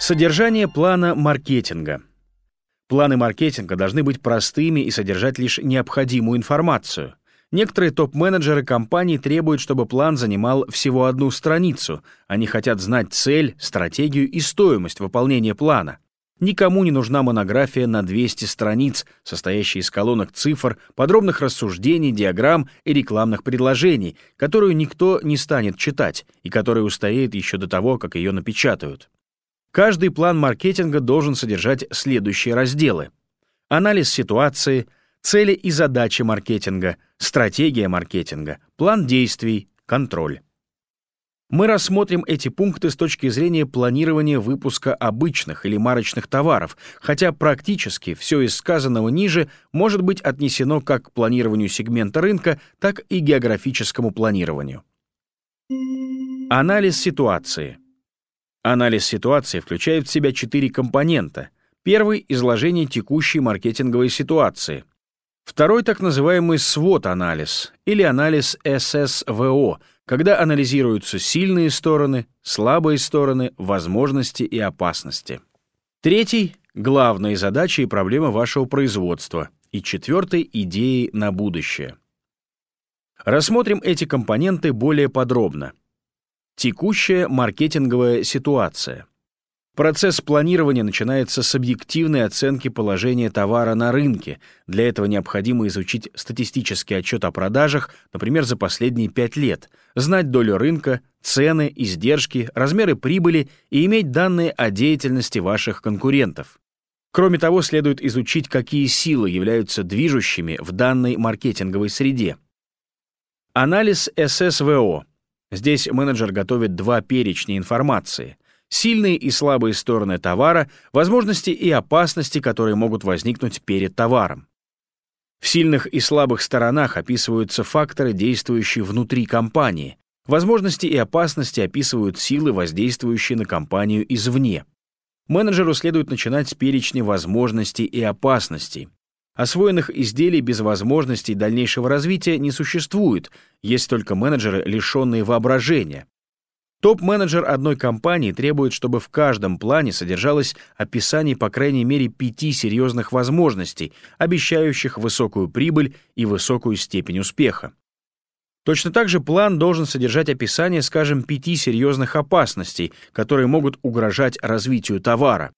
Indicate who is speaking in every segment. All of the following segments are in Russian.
Speaker 1: Содержание плана маркетинга. Планы маркетинга должны быть простыми и содержать лишь необходимую информацию. Некоторые топ-менеджеры компаний требуют, чтобы план занимал всего одну страницу. Они хотят знать цель, стратегию и стоимость выполнения плана. Никому не нужна монография на 200 страниц, состоящая из колонок цифр, подробных рассуждений, диаграмм и рекламных предложений, которую никто не станет читать и которая устареет еще до того, как ее напечатают. Каждый план маркетинга должен содержать следующие разделы. Анализ ситуации, цели и задачи маркетинга, стратегия маркетинга, план действий, контроль. Мы рассмотрим эти пункты с точки зрения планирования выпуска обычных или марочных товаров, хотя практически все из сказанного ниже может быть отнесено как к планированию сегмента рынка, так и географическому планированию. Анализ ситуации. Анализ ситуации включает в себя четыре компонента. Первый — изложение текущей маркетинговой ситуации. Второй — так называемый свод-анализ или анализ ССВО, когда анализируются сильные стороны, слабые стороны, возможности и опасности. Третий — главные задачи и проблемы вашего производства. И четвертый — идеи на будущее. Рассмотрим эти компоненты более подробно. Текущая маркетинговая ситуация. Процесс планирования начинается с объективной оценки положения товара на рынке. Для этого необходимо изучить статистический отчет о продажах, например, за последние 5 лет, знать долю рынка, цены, издержки, размеры прибыли и иметь данные о деятельности ваших конкурентов. Кроме того, следует изучить, какие силы являются движущими в данной маркетинговой среде. Анализ ССВО Здесь менеджер готовит два перечня информации. Сильные и слабые стороны товара, возможности и опасности, которые могут возникнуть перед товаром. В сильных и слабых сторонах описываются факторы, действующие внутри компании. Возможности и опасности описывают силы, воздействующие на компанию извне. Менеджеру следует начинать с перечня возможностей и опасностей. Освоенных изделий без возможностей дальнейшего развития не существует, есть только менеджеры, лишенные воображения. Топ-менеджер одной компании требует, чтобы в каждом плане содержалось описание по крайней мере пяти серьезных возможностей, обещающих высокую прибыль и высокую степень успеха. Точно так же план должен содержать описание, скажем, пяти серьезных опасностей, которые могут угрожать развитию товара.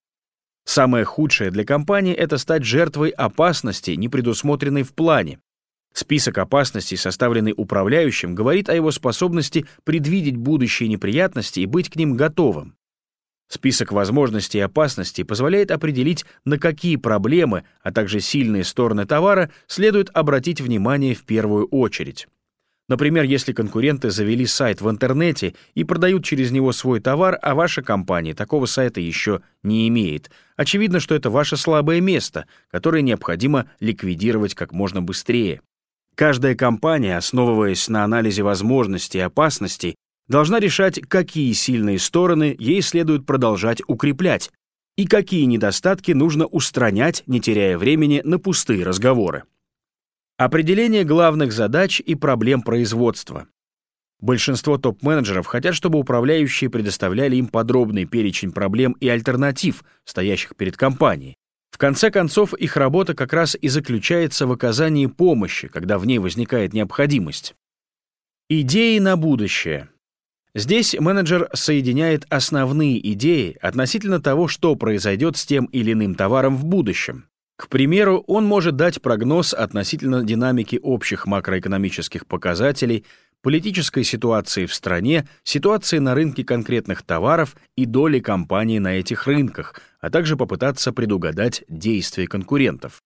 Speaker 1: Самое худшее для компании — это стать жертвой опасности, не предусмотренной в плане. Список опасностей, составленный управляющим, говорит о его способности предвидеть будущие неприятности и быть к ним готовым. Список возможностей и опасностей позволяет определить, на какие проблемы, а также сильные стороны товара следует обратить внимание в первую очередь. Например, если конкуренты завели сайт в интернете и продают через него свой товар, а ваша компания такого сайта еще не имеет, очевидно, что это ваше слабое место, которое необходимо ликвидировать как можно быстрее. Каждая компания, основываясь на анализе возможностей и опасностей, должна решать, какие сильные стороны ей следует продолжать укреплять и какие недостатки нужно устранять, не теряя времени на пустые разговоры. Определение главных задач и проблем производства. Большинство топ-менеджеров хотят, чтобы управляющие предоставляли им подробный перечень проблем и альтернатив, стоящих перед компанией. В конце концов, их работа как раз и заключается в оказании помощи, когда в ней возникает необходимость. Идеи на будущее. Здесь менеджер соединяет основные идеи относительно того, что произойдет с тем или иным товаром в будущем. К примеру, он может дать прогноз относительно динамики общих макроэкономических показателей, политической ситуации в стране, ситуации на рынке конкретных товаров и доли компании на этих рынках, а также попытаться предугадать действия конкурентов.